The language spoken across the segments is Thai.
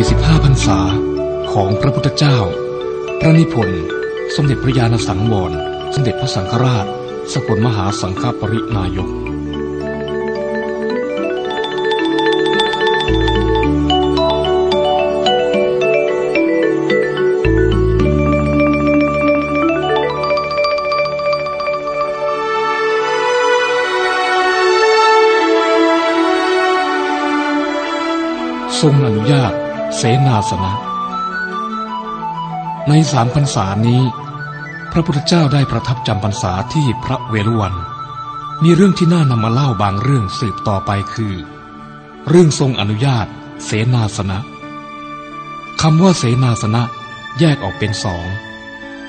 45พรรษาของพระพุทธเจ้า พระนิพนธ์ สมเด็จพระญาณสังวร สมเด็จพระสังฆราช สกลมหาสังฆปรินายกทรงอนุญาต เสนาสนะ ในสามพรรษานี้ พระพุทธเจ้าได้ประทับจำพรรษาที่พระเวรุวัน มีเรื่องที่น่านำมาเล่าบางเรื่องสืบต่อไปคือ เรื่องทรงอนุญาต เสนาสนะคำว่าเสนาสนะแยกออกเป็นสอง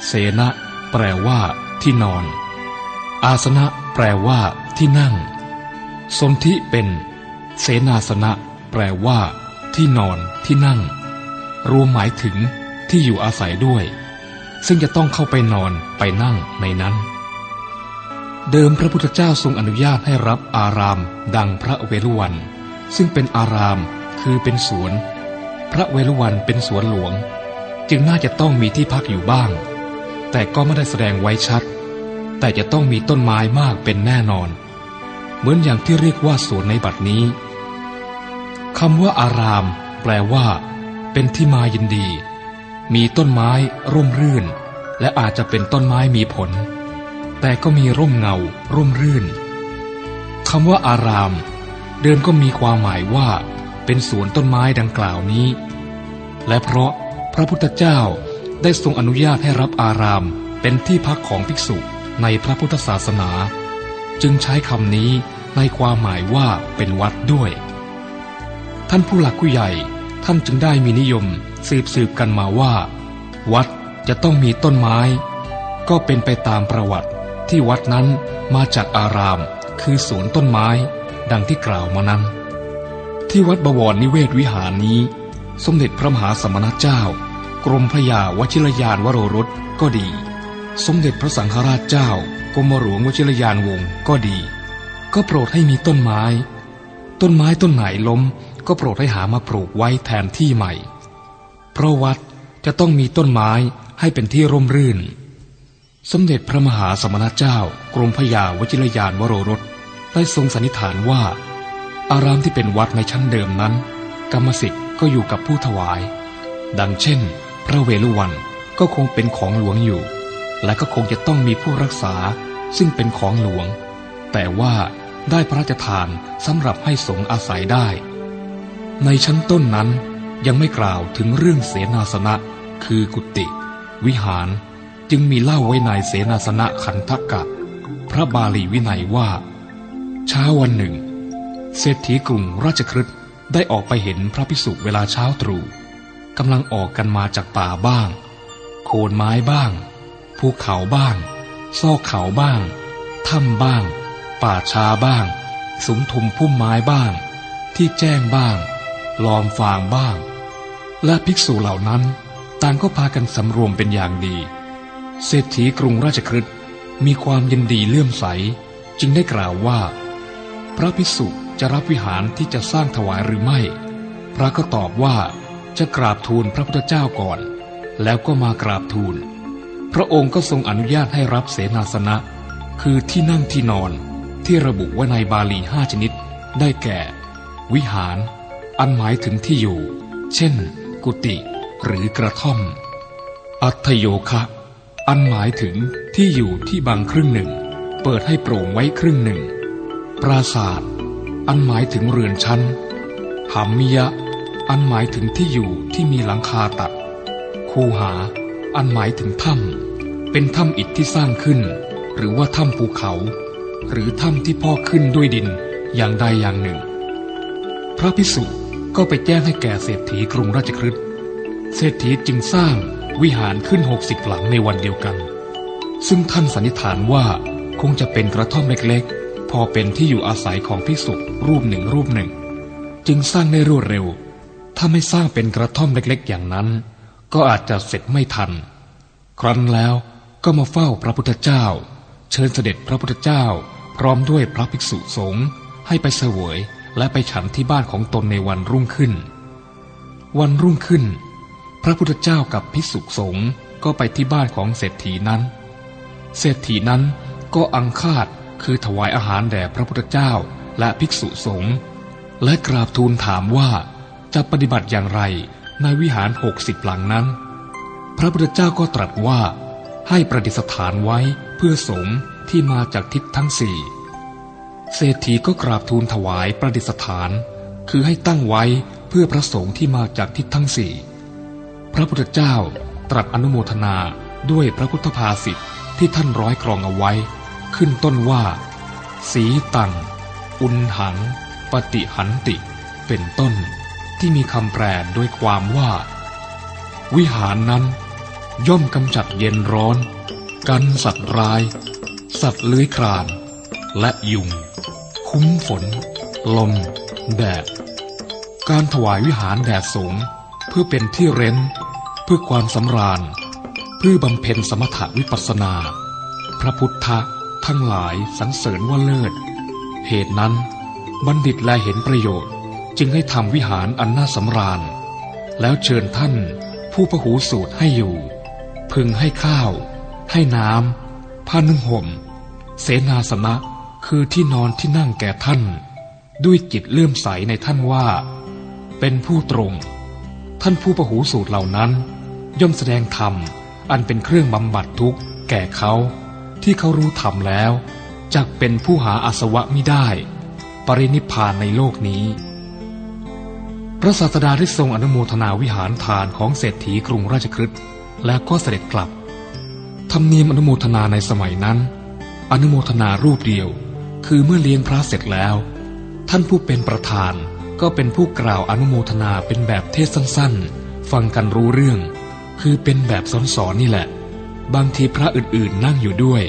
เสนะแปลว่า ที่นอน อาสนะแปลว่า ที่นั่ง สนธิเป็น เสนาสนะ แปลว่า ที่นอนที่นั่ง รวมหมายถึงที่อยู่อาศัยด้วย ซึ่งจะต้องเข้าไปนอนไปนั่งในนั้น เดิมพระพุทธเจ้าทรงอนุญาตให้รับอารามดังพระเวรุวัน ซึ่งเป็นอารามคือเป็นสวน พระเวรุวันเป็นสวนหลวง จึงน่าจะต้องมีที่พักอยู่บ้าง แต่ก็ไม่ได้แสดงไว้ชัด แต่จะต้องมีต้นไม้มากเป็นแน่นอน เหมือนอย่างที่เรียกว่าสวนในบัดนี้ คำว่าอาราม แปลว่า เป็นที่มายินดี มีต้นไม้ร่มรื่น และอาจจะเป็นต้นไม้มีผล แต่ก็มีร่มเงา ร่มรื่นคำว่าอาราม เดิมก็มีความหมายว่า เป็นสวนต้นไม้ดังกล่าวนี้ และเพราะพระพุทธเจ้าได้ทรงอนุญาตให้รับอารามเป็นที่พักของภิกษุในพระพุทธศาสนา จึงใช้คำนี้ในความหมายว่าเป็นวัดด้วย ท่านผู้หลักผู้ใหญ่ท่านจึงได้มีนิยมสืบสืบกันมาว่า วัดจะต้องมีต้นไม้ ก็เป็นไปตามประวัติที่วัดนั้นมาจากอาราม คือสวนต้นไม้ ดังที่กล่าวมานั้น ที่วัดบวรนิเวศวิหารนี้ สมเด็จพระมหาสมณเจ้า กรมพระยาวชิรยานวโรรสก็ดี สมเด็จพระสังฆราชเจ้ากรมหลวงวชิรยานวงศ์ก็ดี ก็โปรดให้มีต้นไม้ ต้นไม้ต้นไหนล้ม ก็โปรดให้หามาปลูกไว้แทนที่ใหม่ เพราะวัดจะต้องมีต้นไม้ให้เป็นที่ร่มรื่น สมเด็จพระมหาสมณเจ้ากรมพยาวชิรยานวโรรสได้ทรงสันนิษฐานว่า อารามที่เป็นวัดในชั้นเดิมนั้น กรรมสิทธิ์ก็อยู่กับผู้ถวาย ดังเช่น พระเวลุวันก็คงเป็นของหลวงอยู่ และก็คงจะต้องมีผู้รักษาซึ่งเป็นของหลวง แต่ว่าได้พระราชทานสำหรับให้สงอาศัยได้ ในชั้นต้นนั้นยังไม่กล่าวถึงเรื่องเสนาสนะ คือกุติวิหารจึงมีเล่าไว้ในเสนาสนะขันธกะ พระบาลีวินัยว่า เช้าวันหนึ่ง เศรษฐีกรุงราชครึได้ออกไปเห็นพระพิสุเวลาเช้าตรู่กำลังออกกันมาจากป่าบ้าง โคนไม้บ้าง ภูเขาบ้าง ซอกเขาบ้าง ถ้ำบ้าง ป่าช้าบ้าง สุมทุมพุ่มไม้บ้าง ที่แจ้งบ้าง ลอมฟางบ้าง และภิกษุเหล่านั้นต่างก็พากันสำรวมเป็นอย่างดี เศรษฐีกรุงราชครึมีความยินดีเลื่อมใส จึงได้กล่าวว่า พระภิกษุจะรับวิหารที่จะสร้างถวายหรือไม่ พระก็ตอบว่าจะกราบทูลพระพุทธเจ้าก่อน แล้วก็มากราบทูล พระองค์ก็ทรงอนุญาตให้รับเสนาสนะ คือที่นั่งที่นอนที่ระบุว่าในบาลีห้าชนิด ได้แก่ วิหาร อันหมายถึงที่อยู่ เช่น กุฏิหรือกระท่อม อัตโยคะ อันหมายถึงที่อยู่ที่บางครึ่งหนึ่ง เปิดให้โปร่งไว้ครึ่งหนึ่ง ปราศาสตร์อันหมายถึงเรือนชั้นหามิยะ อันหมายถึงที่อยู่ที่มีหลังคาตัด คูหา อันหมายถึงถ้ำเป็นถ้ำอิฐที่สร้างขึ้น หรือว่าถ้ำภูเขา หรือถ้ำที่พ่อขึ้นด้วยดินอย่างใดอย่างหนึ่ง พระพิสุ ก็ไปแจ้งให้แก่เศรษฐีกรุงราชคฤห์เศรษฐีจึงสร้างวิหารขึ้นหกสิบหลังในวันเดียวกัน ซึ่งท่านสันนิษฐานว่าคงจะเป็นกระท่อมเล็กๆ พอเป็นที่อยู่อาศัยของพิสุรูปหนึ่งรูปหนึ่ง จึงสร้างได้รวดเร็ว ถ้าไม่สร้างเป็นกระท่อมเล็กๆ อย่างนั้น ก็อาจจะเสร็จไม่ทัน ครั้นแล้วก็มาเฝ้าพระพุทธเจ้า เชิญเสด็จพระพุทธเจ้า พร้อมด้วยพระภิกษุสงฆ์ให้ไปเสวย และไปฉันที่บ้านของตนในวันรุ่งขึ้น วันรุ่งขึ้น พระพุทธเจ้ากับภิกษุสงฆ์ก็ไปที่บ้านของเศรษฐีนั้น เศรษฐีนั้นก็อังคาดคือถวายอาหารแด่พระพุทธเจ้าและภิกษุสงฆ์และกราบทูลถามว่าจะปฏิบัติอย่างไรในวิหารหกสิบหลังนั้น พระพุทธเจ้าก็ตรัสว่าให้ประดิษฐานไว้เพื่อสงฆ์ที่มาจากทิศทั้งสี่ เศรษฐีก็กราบทูลถวายประดิษฐาน คือให้ตั้งไว้เพื่อพระสงฆ์ที่มาจากทิศทั้งสี่ พระพุทธเจ้าตรัสอนุโมทนาด้วยพระพุทธภาษิตที่ท่านร้อยกรองเอาไว้ ขึ้นต้นว่า สีตัง อุนหัง ปฏิหันติ เป็นต้น ที่มีคำแปลด้วยความว่า วิหารนั้น ย่อมกำจัดเย็นร้อน กันสัตว์ร้าย สัตว์เลื้อยคลาน และยุง คุ้มฝน ลม แดด การถวายวิหารแด่สงเพื่อเป็นที่เร้น เพื่อความสำราญ เพื่อบำเพ็ญสมถวิปัสนา พระพุทธทั้งหลายสรรเสริญว่าเลิศ เหตุนั้น บัณฑิตแลเห็นประโยชน์ จึงให้ทำวิหารอันน่าสำราญ แล้วเชิญท่านผู้พหูสูตรให้อยู่ พึงให้ข้าว ให้น้ำผ้านุ่งห่ม เสนาสนะ คือที่นอนที่นั่งแก่ท่าน ด้วยจิตเลื่อมใสในท่านว่า เป็นผู้ตรง ท่านผู้พหูสูตรเหล่านั้น ย่อมแสดงธรรม อันเป็นเครื่องบำบัดทุกข์ แก่เขา ที่เขารู้ธรรมแล้วจักเป็นผู้หาอาสวะไม่ได้ ปรินิพานในโลกนี้ พระศาสดาได้ทรงอนุโมทนาวิหารทานของเศรษฐีกรุงราชคฤห์แล้วก็เสด็จกลับธรรมเนียมอนุโมทนาในสมัยนั้น อนุโมทนารูปเดียว คือเมื่อเลี้ยงพระเสร็จแล้ว ท่านผู้เป็นประธานก็เป็นผู้กล่าวอนุโมทนาเป็นแบบเทศสั้นๆ ฟังกันรู้เรื่อง คือเป็นแบบสอนๆนี่แหละ บางทีพระอื่นๆนั่งอยู่ด้วย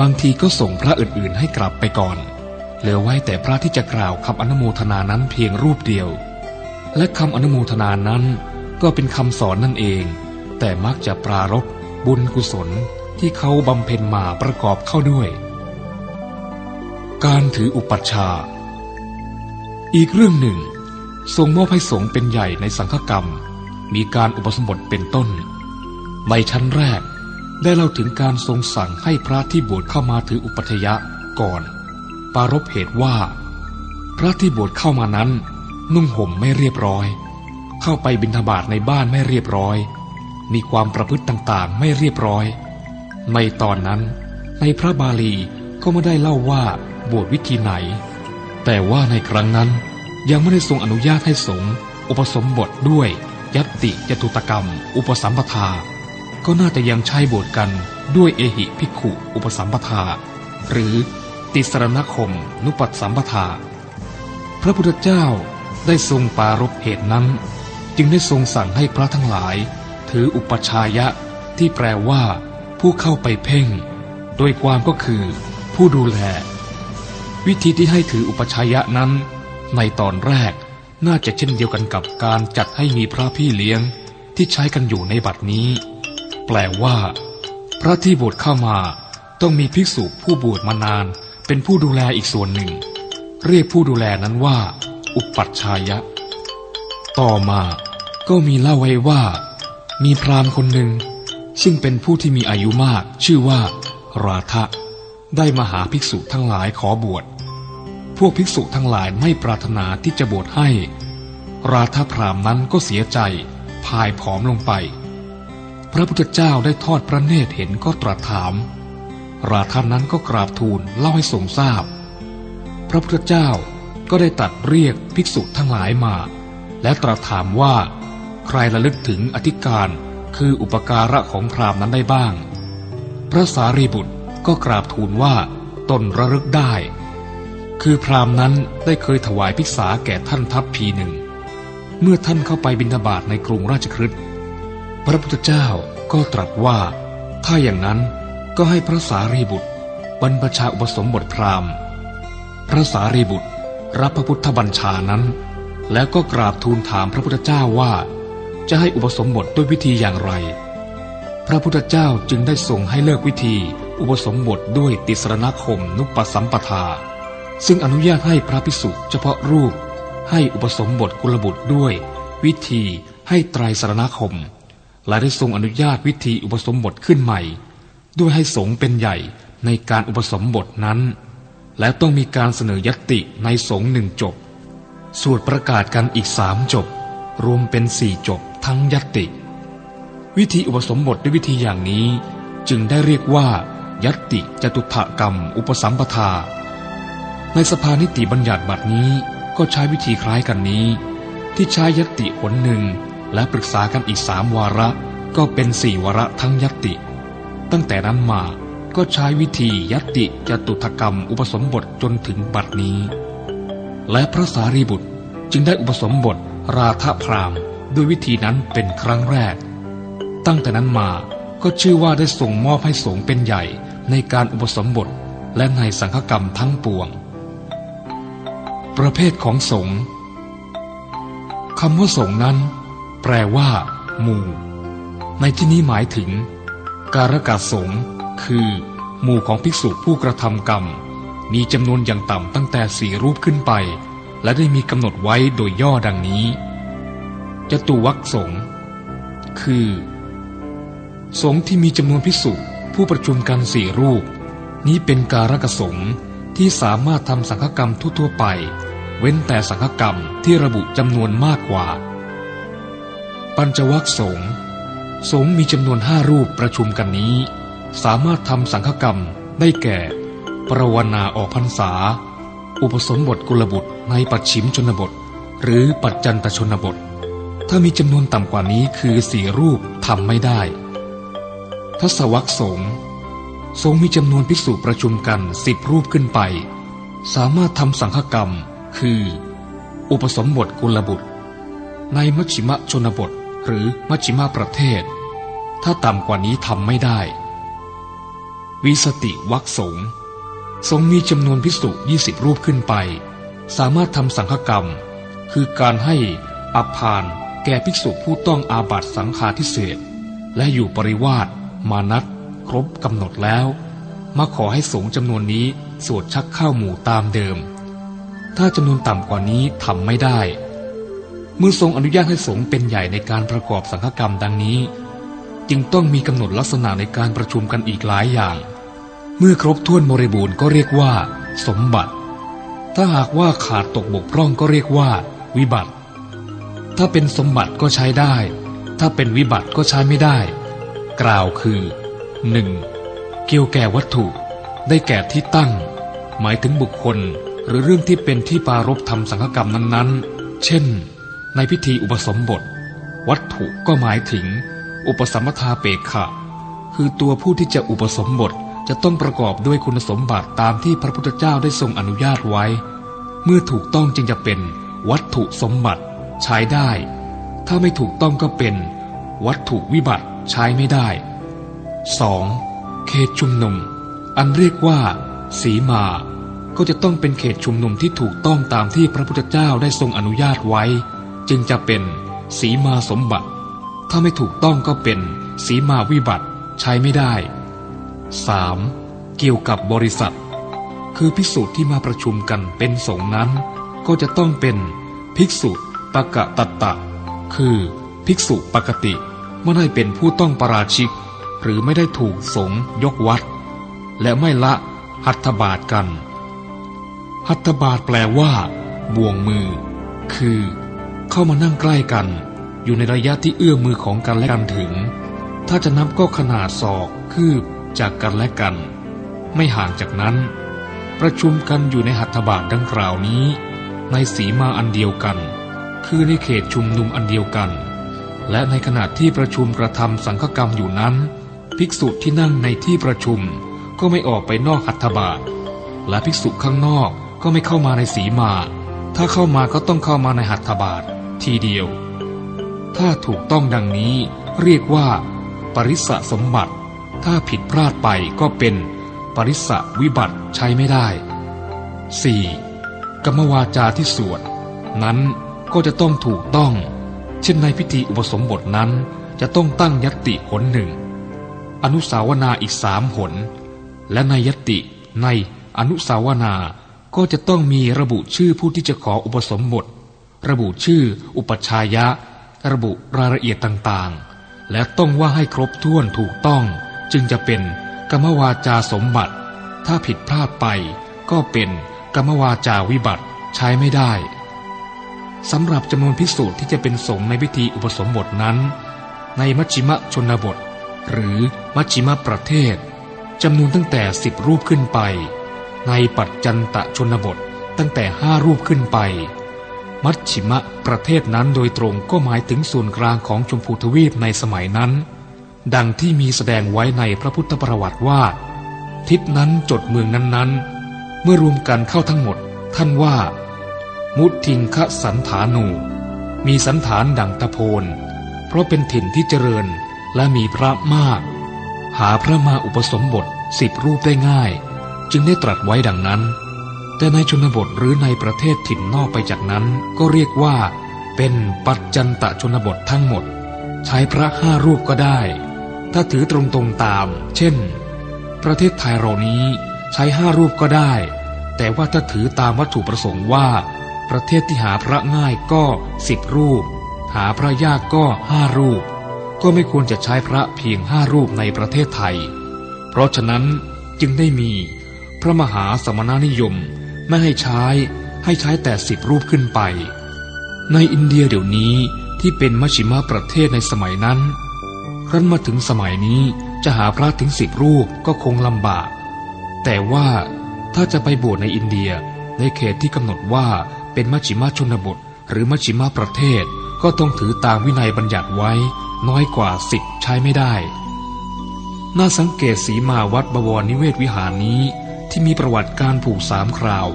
บางทีก็ส่งพระอื่นๆให้กลับไปก่อน เหลือไว้แต่พระที่จะกล่าวคำอนุโมทนานั้นเพียงรูปเดียว และคำอนุโมทนานั้นก็เป็นคำสอนนั่นเอง แต่มักจะปรารบบุญกุศลที่เขาบำเพ็ญมาประกอบเข้าด้วย การถืออุปัชฌาย์อีกเรื่องหนึ่ง ทรงมอบให้สงฆ์เป็นใหญ่ในสังฆกรรม มีการอุปสมบทเป็นต้น ในชั้นแรกได้เล่าถึงการทรงสั่งให้พระที่บวชเข้ามาถืออุปัฏยะก่อน ปารบเหตุว่า พระที่บวชเข้ามานั้น นุ่งห่มไม่เรียบร้อย เข้าไปบิณฑบาตในบ้านไม่เรียบร้อย มีความประพฤติต่างๆไม่เรียบร้อย ในตอนนั้นในพระบาลีก็ไม่ได้เล่าว่า บวชวิธีไหน แต่ว่าในครั้งนั้นยังไม่ได้ทรงอนุญาตให้สงฆ์อุปสมบทด้วยยัตติจตุตกรรม อุปสัมปทา ก็น่าจะยังใช้บวชกันด้วยเอหิภิกขุอุปสัมปทา หรือติสรณคม นุปัสสัมปทา พระพุทธเจ้าได้ทรงปารบเหตุนั้น จึงได้ทรงสั่งให้พระทั้งหลาย ถืออุปชายะที่แปลว่า ผู้เข้าไปเพ่ง โดยความก็คือ ผู้ดูแล วิธีที่ให้ถืออุปชายะนั้น ในตอนแรกน่าจะเช่นเดียวกันกับการจัดให้มีพระพี่เลี้ยงที่ใช้กันอยู่ในบัดนี้ แปลว่า พระที่บวชเข้ามาต้องมีภิกษุผู้บวชมานานเป็นผู้ดูแลอีกส่วนหนึ่ง เรียกผู้ดูแลนั้นว่า อุปัชฌายะ ต่อมาก็มีเล่าไว้ว่า มีพราหมณ์คนหนึ่ง ซึ่งเป็นผู้ที่มีอายุมากชื่อว่า ราธะได้มาหาภิกษุทั้งหลายขอบวช พวกภิกษุทั้งหลายไม่ปรารถนาที่จะบวชให้ ราธะพรามนั้นก็เสียใจพายผอมลงไป พระพุทธเจ้าได้ทอดพระเนตรเห็นก็ตรัสถาม ราธานั้นก็กราบทูลเล่าให้ทรงทราบพระพุทธเจ้าก็ได้ตัดเรียกภิกษุทั้งหลายมา และตรัสถามว่า ใครระลึกถึงอธิการคืออุปการะของพรามนั้นได้บ้าง พระสารีบุตรก็กราบทูลว่าตนระลึกได้ คือพราหมณ์นั้นได้เคยถวายภิกษาแก่ท่านทัพพีหนึ่ง เมื่อท่านเข้าไปบิณฑบาตในกรุงราชคฤห์พระพุทธเจ้าก็ตรัสว่า ถ้าอย่างนั้นก็ให้พระสารีบุตร บรรพชาอุปสมบทพราหมณ์ พระสารีบุตรรับพระพุทธบัญชานั้น แล้วก็กราบทูลถามพระพุทธเจ้าว่า จะให้อุปสมบทด้วยวิธีอย่างไร พระพุทธเจ้าจึงได้ทรงให้เลิกวิธีอุปสมบทด้วยติสรณคมนุปสัมปทา ซึ่งอนุญาตให้พระภิกษุเฉพาะรูป ให้อุปสมบทกุลบุตรด้วย วิธีให้ไตรสารณคม และได้ทรงอนุญาตวิธีอุปสมบทขึ้นใหม่ ด้วยให้สงฆ์เป็นใหญ่ในการอุปสมบทนั้น และต้องมีการเสนอยติในสงฆ์หนึ่งจบ สวดประกาศกันอีกสามจบ รวมเป็นสี่จบทั้งยติ วิธีอุปสมบทด้วยวิธีอย่างนี้ จึงได้เรียกว่ายัตติจตุถกรรม อุปสัมปทา ในสภานิติบัญญัติบัดนี้ก็ใช้วิธีคล้ายกันนี้ ที่ใช้ยติผลหนึ่งและปรึกษากันอีกสามวาระก็เป็นสี่วาระทั้งยติ ตั้งแต่นั้นมาก็ใช้วิธียติจตุถกรรมอุปสมบทจนถึงบัดนี้ และพระสารีบุตรจึงได้อุปสมบทราธพรามด้วยวิธีนั้นเป็นครั้งแรก ตั้งแต่นั้นมาก็ชื่อว่าได้ส่งมอบให้สงฆ์เป็นใหญ่ในการอุปสมบทและในสังฆกรรมทั้งปวง ประเภทของสงฆ์คำว่าสงฆ์นั้น แปลว่า หมู่ ในที่นี้หมายถึง การกาสงฆ์คือ หมู่ของภิกษุผู้กระทำกรรม มีจำนวนอย่างต่ำตั้งแต่สี่รูปขึ้นไป และได้มีกำหนดไว้โดยย่อดังนี้จตุวักสงฆ์คือ สงฆ์ที่มีจำนวนพิสุผู้ประชุมกันสี่รูป นี้เป็นการกสงฆ์ ที่สามารถทำสังฆกรรมทั่วๆไป เว้นแต่สังฆกรรมที่ระบุจำนวนมากกว่า ปัญจวัคสงฆ์สงฆ์มีจำนวนห้ารูปประชุมกันนี้ สามารถทำสังฆกรรมได้แก่ ปรวนาออกพรรษา อุปสมบทกุลบุตรในปัจฉิมชนบท หรือปัจจันตชนบท ถ้ามีจำนวนต่ำกว่านี้คือสี่รูปทำไม่ได้ทศวรรษสงฆ์ สงมีจำนวนภิกษุประชุมกันสิบรูปขึ้นไป สามารถทำสังฆกรรม คือ อุปสมบทกุลบุตร ในมัชชิมะชนบทหรือมัชชิมะประเทศ ถ้าต่ำกว่านี้ทำไม่ได้ วิสติวักสงฆ์สงมีจำนวนภิกษุยี่สิบรูปขึ้นไป สามารถทำสังฆกรรม คือการให้อภานแก่ภิกษุผู้ต้องอาบัตสังฆาทิเศษและอยู่ปริวาสมานัด ครบกำหนดแล้วมาขอให้สงจำนวนนี้สวดชักข้าวหมู่ตามเดิม ถ้าจำนวนต่ำกว่านี้ทำไม่ได้เมื่อทรงอนุญาตให้สงเป็นใหญ่ในการประกอบสังฆกรรมดังนี้ จึงต้องมีกำหนดลักษณะในการประชุมกันอีกหลายอย่าง เมื่อครบถ้วนบริบูรณ์ก็เรียกว่า สมบัติ ถ้าหากว่าขาดตกบกพร่องก็เรียกว่า วิบัติ ถ้าเป็นสมบัติก็ใช้ได้ ถ้าเป็นวิบัติก็ใช้ไม่ได้ กล่าวคือ 1. เกี่ยวแก่วัตถุได้แก่ที่ตั้ง หมายถึงบุคคลหรือเรื่องที่เป็นที่ปารบทำสังฆกรรมนั้นๆ เช่น ในพิธีอุปสมบท วัตถุก็หมายถึง อุปสมปทาเปกขะ คือตัวผู้ที่จะอุปสมบทจะต้องประกอบด้วยคุณสมบัติตามที่พระพุทธเจ้าได้ทรงอนุญาตไว้ เมื่อถูกต้องจึงจะเป็น วัตถุสมบัติใช้ได้ ถ้าไม่ถูกต้องก็เป็น วัตถุวิบัติใช้ไม่ได้ 2. เขตชุมนุม อันเรียกว่า สีมา ก็จะต้องเป็นเขตชุมนุมที่ถูกต้องตามที่พระพุทธเจ้าได้ทรงอนุญาตไว้ จึงจะเป็นสีมาสมบัติ ถ้าไม่ถูกต้องก็เป็นสีมาวิบัติใช้ไม่ได้ 3. เกี่ยวกับบริษัท คือภิกษุที่มาประชุมกันเป็นสงฆ์นั้น ก็จะต้องเป็นภิกษุปะกะตัตตะ คือ ภิกษุปกติไม่ได้เป็นผู้ต้องประราชิก หรือไม่ได้ถูกสงยกวัด และไม่ละหัตถบาทกัน หัตถบาทแปลว่าบ่วงมือ คือ เข้ามานั่งใกล้กัน อยู่ในระยะที่เอื้อมมือของกันและกันถึง ถ้าจะนับก็ขนาดศอกคืบจากกันและกัน ไม่ห่างจากนั้น ประชุมกันอยู่ในหัตถบาทดังกล่าวนี้ ในสีมาอันเดียวกัน คือในเขตชุมนุมอันเดียวกันและในขณะที่ประชุมกระทำสังฆกรรมอยู่นั้น ภิกษุที่นั่งในที่ประชุม ก็ไม่ออกไปนอกหัตถบาท และภิกษุข้างนอกก็ไม่เข้ามาในสีมา ถ้าเข้ามาก็ต้องเข้ามาในหัตถบาททีเดียว ถ้าถูกต้องดังนี้เรียกว่า ปริสะสมบัติ ถ้าผิดพลาดไปก็เป็นปริสะวิบัติใช้ไม่ได้ 4. กรรมวาจาที่สวด นั้นก็จะต้องถูกต้อง เช่นในพิธีอุปสมบทนั้นจะต้องตั้งยติหนหนึ่ง อนุสาวนาอีกสามหน และในยติในอนุสาวนาก็จะต้องมีระบุชื่อผู้ที่จะขออุปสมบท ระบุชื่อ อุปชายะ ระบุรายละเอียดต่างๆ และต้องว่าให้ครบถ้วนถูกต้อง จึงจะเป็นกรรมวาจาสมบัติ ถ้าผิดพลาดไป ก็เป็นกรรมวาจาวิบัติใช้ไม่ได้สำหรับจำนวนพิสูจน์ที่จะเป็นสงในพิธีอุปสมบทนั้น ในมัชชิมชนบท หรือมัชชิมประเทศจำนวนตั้งแต่สิบรูปขึ้นไป ในปัจจันตชนบทตั้งแต่ห้ารูปขึ้นไป มัชชิมประเทศนั้นโดยตรงก็หมายถึงส่วนกลางของชมพูทวีปในสมัยนั้น ดังที่มีแสดงไว้ในพระพุทธประวัติว่า ทิศนั้นจดเมืองนั้นๆ เมื่อรวมกันเข้าทั้งหมด ท่านว่า มุทิงคะสันฐานู มีสันฐานดังตะโพนเพราะเป็นถิ่นที่เจริญ และมีพระมาก หาพระมาอุปสมบทสิบรูปได้ง่าย จึงได้ตรัสไว้ดังนั้น แต่ในชนบทหรือในประเทศถิ่นนอกไปจากนั้นก็เรียกว่า เป็นปัจจันตชนบททั้งหมด ใช้พระห้ารูปก็ได้ ถ้าถือตรงๆตาม เช่น ประเทศไทยเรานี้ใช้ห้ารูปก็ได้ แต่ว่าถ้าถือตามวัตถุประสงค์ว่า ประเทศที่หาพระง่ายก็สิบรูป หาพระยากก็ห้ารูป ก็ไม่ควรจะใช้พระเพียงห้ารูปในประเทศไทย เพราะฉะนั้นจึงได้มีพระมหาสมณนิยมไม่ให้ใช้ให้ใช้แต่สิบรูปขึ้นไป ในอินเดียเดี๋ยวนี้ที่เป็นมัชชิมาประเทศในสมัยนั้นครั้นมาถึงสมัยนี้จะหาพระถึงสิบรูปก็คงลำบาก แต่ว่าถ้าจะไปบวชในอินเดียในเขตที่กำหนดว่าเป็นมัชชิมาชนบท หรือมัชชิมาประเทศก็ต้องถือตามวินัยบัญญัติไว้ น้อยกว่าสิบใช้ไม่ได้ น่าสังเกตสีมาวัดบวรนิเวศวิหารนี้ที่มีประวัติการผูกสามคราว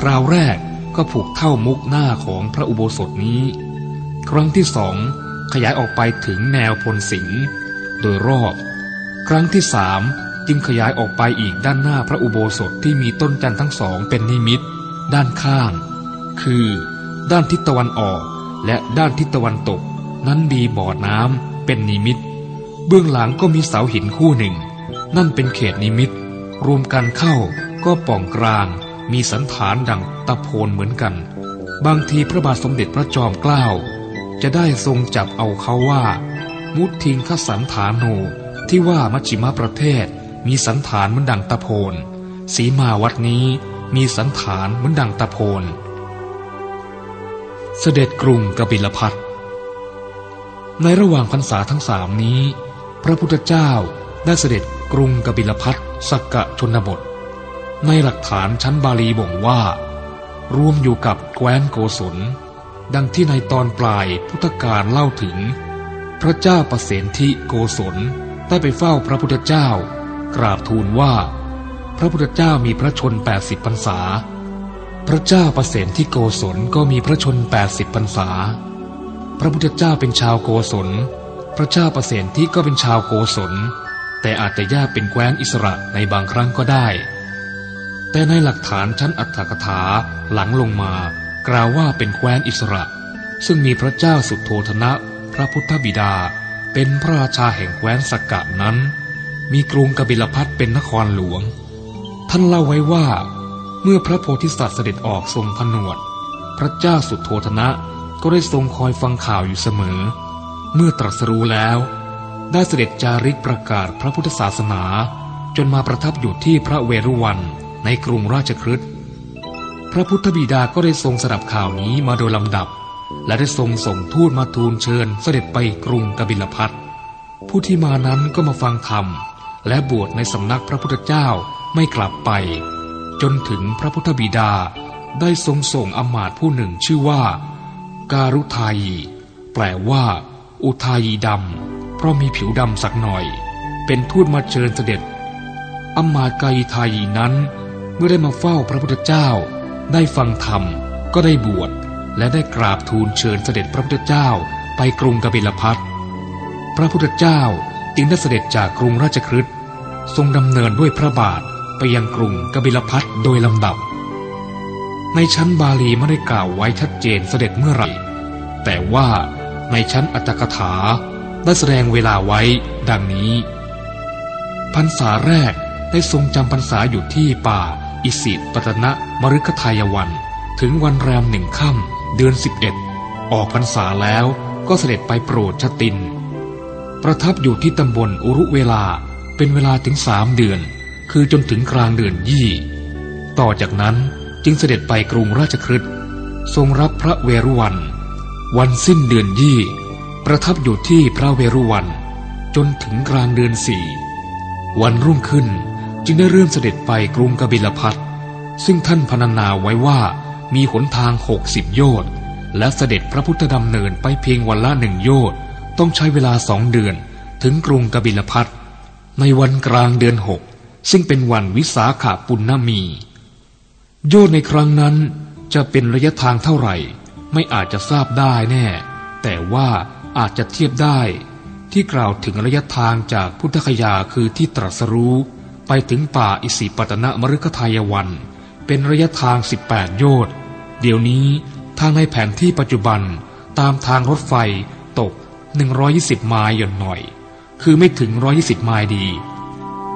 คราวแรกก็ผูกเท่ามุกหน้าของพระอุโบสถนี้ ครั้งที่สองขยายออกไปถึงแนวพลสิงห์โดยรอบ ครั้งที่สามจึงขยายออกไปอีกด้านหน้าพระอุโบสถที่มีต้นจันทร์ทั้งสองเป็นนิมิต ด้านข้าง คือ ด้านทิศตะวันออกและด้านทิศตะวันตก นั้นมีบ่อน้ำเป็นนิมิต เบื้องหลังก็มีเสาหินคู่หนึ่ง นั่นเป็นเขตนิมิต รวมกันเข้าก็ป่องกลาง มีสันฐานดังตะโพนเหมือนกัน บางทีพระบาทสมเด็จพระจอมเกล้าจะได้ทรงจับเอาเขาว่า มุทิงคสันฐานโนที่ว่ามัชชิมประเทศมีสันฐานเหมือนดังตะโพนสีมาวัดนี้มีสันฐานเหมือนดังตะโพนเสด็จกรุงกบิลพัท ในระหว่างพรรษาทั้งสามนี้ พระพุทธเจ้าได้เสด็จกรุงกบิลพัทสักกะชนบท ในหลักฐานชั้นบาลีบ่งว่า รวมอยู่กับแคว้นโกศล ดังที่ในตอนปลายพุทธกาลเล่าถึง พระเจ้าประเสนทิโกศลได้ไปเฝ้าพระพุทธเจ้า กราบทูลว่า พระพุทธเจ้ามีพระชนแปดสิบพรรษา พระเจ้าประเสนที่โกศลก็มีพระชนแปดสิบพรรษา พระพุทธเจ้าเป็นชาวโกศล พระเจ้าประเสนที่ก็เป็นชาวโกศล แต่อาจจะแยกเป็นแคว้นอิสระในบางครั้งก็ได้ แต่ในหลักฐานชั้นอัตถกถาหลังลงมากล่าวว่าเป็นแคว้นอิสระ ซึ่งมีพระเจ้าสุโธธนะ พระพุทธบิดา เป็นพระราชาแห่งแคว้นสกกะนั้น มีกรุงกบิลพัทเป็นนครหลวง ท่านเล่าไว้ว่า เมื่อพระโพธิสัตว์เสด็จออกทรงผนวด พระเจ้าสุโธธนะ ก็ได้ทรงคอยฟังข่าวอยู่เสมอ เมื่อตรัสรู้แล้ว ได้เสด็จจาริกประกาศพระพุทธศาสนา จนมาประทับอยู่ที่พระเวรุวันในกรุงราชคฤห์พระพุทธบิดาก็ได้ทรงสดับข่าวนี้มาโดยลำดับ และได้ทรงส่งทูตมาทูลเชิญเสด็จไปกรุงกบิลพัทผู้ที่มานั้นก็มาฟังธรรม และบวชในสำนักพระพุทธเจ้าไม่กลับไป จนถึงพระพุทธบิดาได้ทรงส่งอมาตย์ผู้หนึ่งชื่อว่า การุทายีแปลว่า อุทายีดำเพราะมีผิวดำสักหน่อย เป็นทูตมาเชิญเสด็จอมมาตกายิทายีนั้น เมื่อได้มาเฝ้าพระพุทธเจ้า ได้ฟังธรรมก็ได้บวชและได้กราบทูลเชิญเสด็จพระพุทธเจ้าไปกรุงกบิลพัทพระพุทธเจ้าจึงได้เสด็จจากกรุงราชคฤห์ทรงดำเนินด้วยพระบาทไปยังกรุงกบิลพัทโดยลำดับ ในชั้นบาลีไม่ได้กล่าวไว้ชัดเจนเสด็จเมื่อไหร่ แต่ว่าในชั้นอัตถกถาได้แสดงเวลาไว้ดังนี้ พรรษาแรกได้ทรงจำพรรษาอยู่ที่ป่า อิสิปตนะมฤคทายวัน ถึงวันแรมหนึ่งค่ำเดือนสิบเอ็ดออกพรรษาแล้วก็เสด็จไปโปรดชติน ประทับอยู่ที่ตำบลอุรุเวลาเป็นเวลาถึงสามเดือน คือจนถึงกลางเดือนยี่ ต่อจากนั้น จึงเสด็จไปกรุงราชคฤห์ทรงรับพระเวรุวัน วันสิ้นเดือนยี่ ประทับอยู่ที่พระเวรุวัน จนถึงกลางเดือนสี่ วันรุ่งขึ้นจึงได้เริ่มเสด็จไปกรุงกบิลพัทซึ่งท่านพรรณนาไว้ว่ามีหนทางหกสิบโยชน์และเสด็จพระพุทธดำเนินไปเพียงวันละหนึ่งโยชน์ต้องใช้เวลาสองเดือนถึงกรุงกบิลพัทในวันกลางเดือนหกซึ่งเป็นวันวิสาขาปุณณมี โยชน์ในครั้งนั้นจะเป็นระยะทางเท่าไหร่ ไม่อาจจะทราบได้แน่ แต่ว่าอาจจะเทียบได้ ที่กล่าวถึงระยะทางจากพุทธคยาคือที่ตรัสรู้ ไปถึงป่าอิสิปตนะมฤคทายวัน เป็นระยะทาง 18 โยชน์เดี๋ยวนี้ทางในแผนที่ปัจจุบันตามทางรถไฟตก 120 ไมล์หย่อนหน่อย คือไม่ถึง 120 ไมล์ดี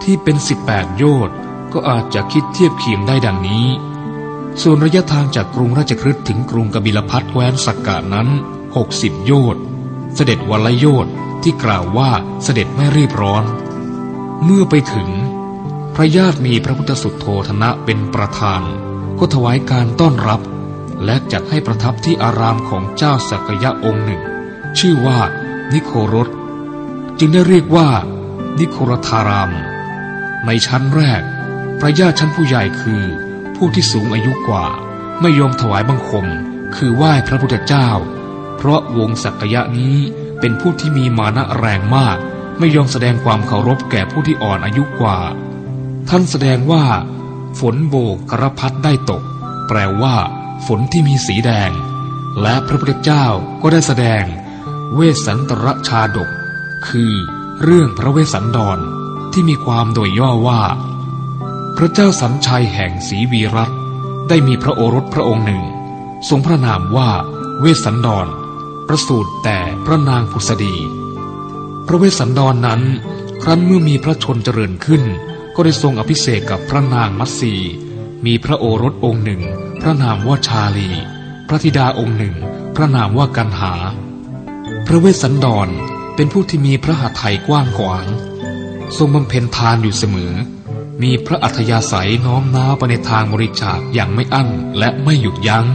ที่เป็น 18 โยชน์ก็อาจจะคิดเทียบเคียงได้ดังนี้ ส่วนระยะทางจากกรุงราชคฤห์ถึงกรุงกบิลพัทแคว้นสักกะนั้น 60 โยชน์เสด็จวันละโยชน์ที่กล่าวว่าเสด็จไม่รีบร้อน เมื่อไปถึง พระญาติมีพระพุทธสุทโธธนะเป็นประธาน ก็ถวายการต้อนรับ และจัดให้ประทับที่อารามของเจ้าสักยะองค์หนึ่ง ชื่อว่านิโครสจึงได้เรียกว่า นิโครธาราม ในชั้นแรก พระญาติชั้นผู้ใหญ่คือ ผู้ที่สูงอายุกว่า ไม่ยอมถวายบังคม คือไหว้พระพุทธเจ้า เพราะวงสักยะนี้เป็นผู้ที่มีมานะแรงมาก ไม่ยอมแสดงความเคารพแก่ผู้ที่อ่อนอายุกว่า ท่านแสดงว่า ฝนโบกกระพัดได้ตก แปลว่า ฝนที่มีสีแดง และพระพุทธเจ้าก็ได้แสดง เวสสันตรชาดก คือ เรื่องพระเวสสันดรที่มีความโดยย่อว่า พระเจ้าสัญชัยแห่งศรีวีรัตได้มีพระโอรสพระองค์หนึ่ง ทรงพระนามว่าเวสสันดร ประสูติแต่พระนางผุสดี พระเวสสันดรนนั้น ครั้นเมื่อมีพระชนเจริญขึ้น ก็ได้ทรงอภิเษกกับพระนางมัตสี มีพระโอรสองค์หนึ่ง พระนามว่าชาลี พระธิดาองค์หนึ่ง พระนามว่ากันหา พระเวสสันดรเป็นผู้ที่มีพระหัตถ์ไทยกว้างขวาง ทรงบำเพ็ญทานอยู่เสมอ มีพระอัธยาศัยน้อมน้าวไปในทางบริจาคอย่างไม่อั้นและไม่หยุดยัง้ง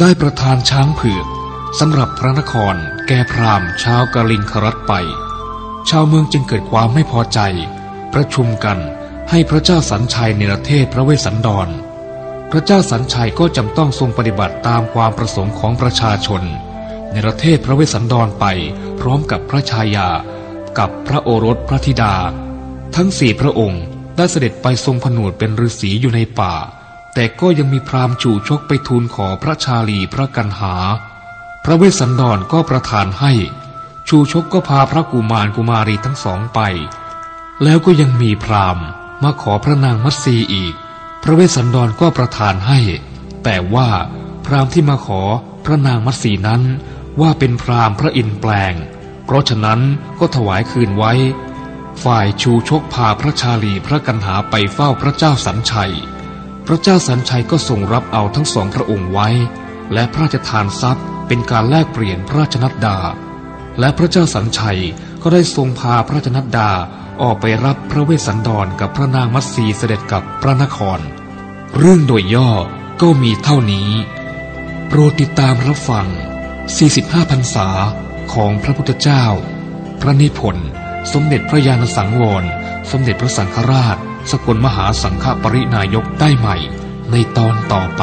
ได้ประทานช้างเผือกสำหรับพระนครแก่พราหมณ์ชาวกาลิงครัตไป ชาวเมืองจึงเกิดความไม่พอใจ ประชุมกันให้พระเจ้าสัญชัยในประเทศพระเวสสันดร พระเจ้าสัญชัยก็จำต้องทรงปฏิบัติตามความประสงค์ของประชาชน ในประเทศพระเวสสันดรไปพร้อมกับพระชายา กับพระโอรสพระธิดา ทั้งสี่พระองค์ ได้เสด็จไปทรงผนวดเป็นฤาษีอยู่ในป่า แต่ก็ยังมีพราหมณ์จู่ชกไปทูลขอพระชาลีพระกันหา พระเวสสันดรก็ประทานให้ ชูชกก็พาพระกุมารกุมารีทั้งสองไป แล้วก็ยังมีพราหมณ์มาขอพระนางมัตสีอีก พระเวสสันดรก็ประทานให้ แต่ว่าพราหมณ์ที่มาขอพระนางมัตสีนั้นว่าเป็นพราหมณ์พระอินแปลง เพราะฉะนั้นก็ถวายคืนไว้ ฝ่ายชูชกพาพระชาลีพระกันหาไปเฝ้าพระเจ้าสัญชัย พระเจ้าสัญชัยก็ทรงรับเอาทั้งสองพระองค์ไว้ และพระราชทานทรัพย์เป็นการแลกเปลี่ยนพระราชนัดดา และพระเจ้าสัญชัยก็ได้ทรงพาพระราชนัดดาออกไปรับพระเวสสันดรกับพระนางมัตสีเสด็จกับพระนคร เรื่องโดยย่อก็มีเท่านี้ โปรดติดตามรับฟัง 45พรรษาของพระพุทธเจ้า พระนิพนธ์ สมเด็จพระยาณสังวร สมเด็จพระสังฆราช สกลมหาสังฆปรินายกได้ใหม่ ในตอนต่อไป